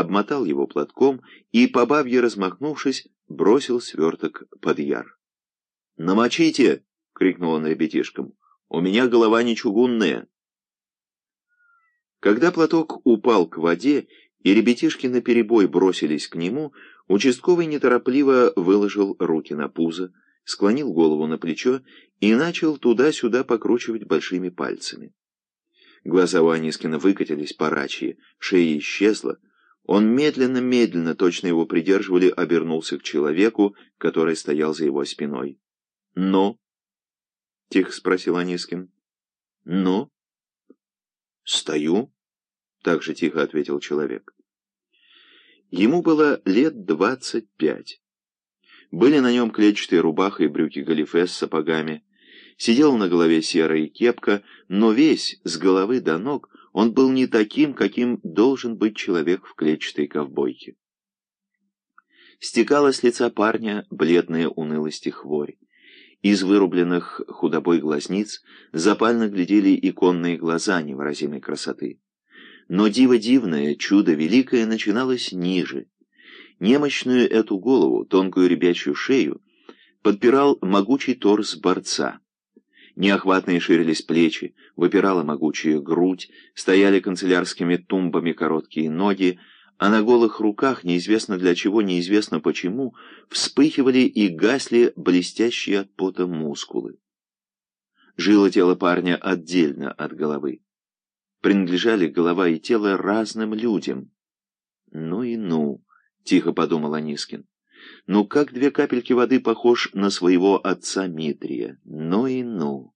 обмотал его платком и, по бабье размахнувшись, бросил сверток под яр. «Намочите!» — крикнул он ребятишкам. «У меня голова не чугунная!» Когда платок упал к воде, и ребятишки наперебой бросились к нему, участковый неторопливо выложил руки на пузо, склонил голову на плечо и начал туда-сюда покручивать большими пальцами. Глаза у Анискина выкатились парачьи, шея исчезла. Он медленно-медленно, точно его придерживали, обернулся к человеку, который стоял за его спиной. «Но?» — тихо спросил Анискин. «Но?» «Стою», — так же тихо ответил человек. Ему было лет двадцать пять. Были на нем клетчатые рубаха и брюки галифе с сапогами. Сидела на голове серая кепка, но весь, с головы до ног, он был не таким, каким должен быть человек в клетчатой ковбойке. Стекала с лица парня бледная унылость и хворь. Из вырубленных худобой глазниц запально глядели иконные глаза невыразимой красоты. Но диво дивное, чудо великое начиналось ниже. Немощную эту голову, тонкую ребячью шею, подпирал могучий торс борца. Неохватные ширились плечи, выпирала могучая грудь, стояли канцелярскими тумбами короткие ноги, а на голых руках, неизвестно для чего, неизвестно почему, вспыхивали и гасли блестящие от пота мускулы. Жило тело парня отдельно от головы. Принадлежали голова и тело разным людям. «Ну и ну», — тихо подумал Анискин. «Ну как две капельки воды похож на своего отца Митрия? Ну и ну».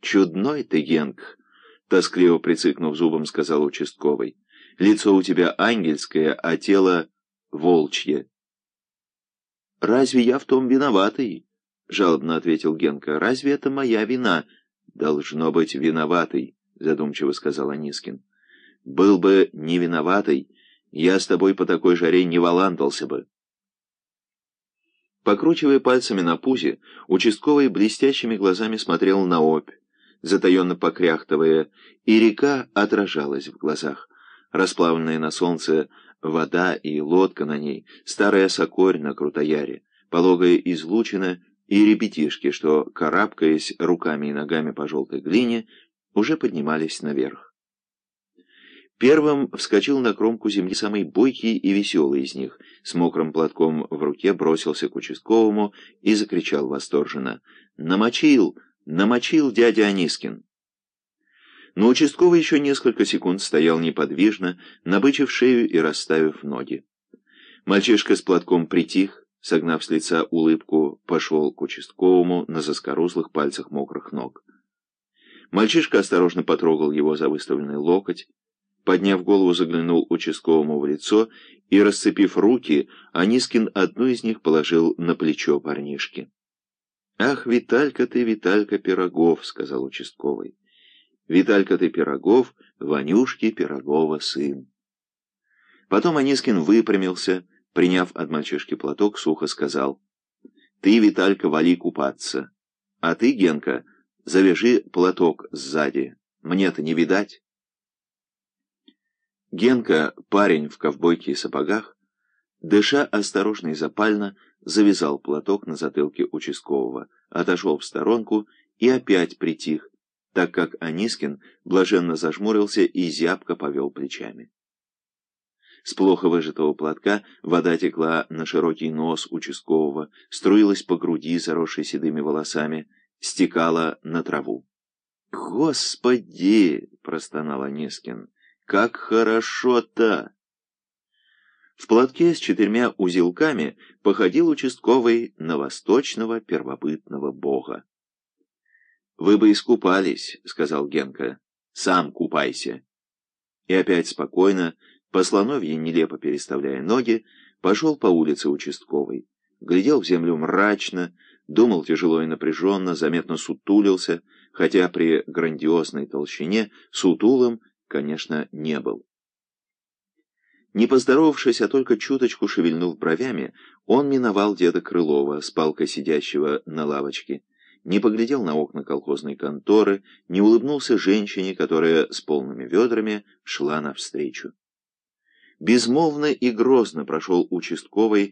«Чудной ты, Генк», — тоскливо прицикнув зубом, сказал участковый. Лицо у тебя ангельское, а тело волчье. «Разве я в том виноватый?» — жалобно ответил Генка. «Разве это моя вина?» «Должно быть виноватый», — задумчиво сказал Анискин. «Был бы не виноватый, я с тобой по такой жаре не валандался бы». Покручивая пальцами на пузе, участковый блестящими глазами смотрел на опь, затаенно покряхтывая, и река отражалась в глазах расплавленная на солнце вода и лодка на ней, старая сокорь на Крутояре, пологая излучина и ребятишки, что, карабкаясь руками и ногами по желтой глине, уже поднимались наверх. Первым вскочил на кромку земли самый бойкий и веселый из них, с мокрым платком в руке бросился к участковому и закричал восторженно «Намочил! Намочил дядя Анискин!» Но участковый еще несколько секунд стоял неподвижно, набычив шею и расставив ноги. Мальчишка с платком притих, согнав с лица улыбку, пошел к участковому на заскорузлых пальцах мокрых ног. Мальчишка осторожно потрогал его за выставленный локоть, подняв голову, заглянул участковому в лицо и, расцепив руки, Анискин одну из них положил на плечо парнишки. «Ах, Виталька ты, Виталька Пирогов!» — сказал участковый. Виталька ты Пирогов, Ванюшки Пирогова сын. Потом Анискин выпрямился, приняв от мальчишки платок, сухо сказал. Ты, Виталька, вали купаться. А ты, Генка, завяжи платок сзади. Мне-то не видать. Генка, парень в ковбойке и сапогах, дыша осторожно и запально, завязал платок на затылке участкового, отошел в сторонку и опять притих, так как Анискин блаженно зажмурился и зябко повел плечами. С плохо выжатого платка вода текла на широкий нос участкового, струилась по груди, заросшей седыми волосами, стекала на траву. «Господи!» — простонал Анискин. «Как хорошо-то!» В платке с четырьмя узелками походил участковый на восточного первобытного бога. «Вы бы искупались», — сказал Генка. «Сам купайся». И опять спокойно, по слоновье нелепо переставляя ноги, пошел по улице участковой. Глядел в землю мрачно, думал тяжело и напряженно, заметно сутулился, хотя при грандиозной толщине сутулым, конечно, не был. Не поздоровавшись, а только чуточку шевельнув бровями, он миновал деда Крылова, с палкой сидящего на лавочке не поглядел на окна колхозной конторы, не улыбнулся женщине, которая с полными ведрами шла навстречу. Безмолвно и грозно прошел участковый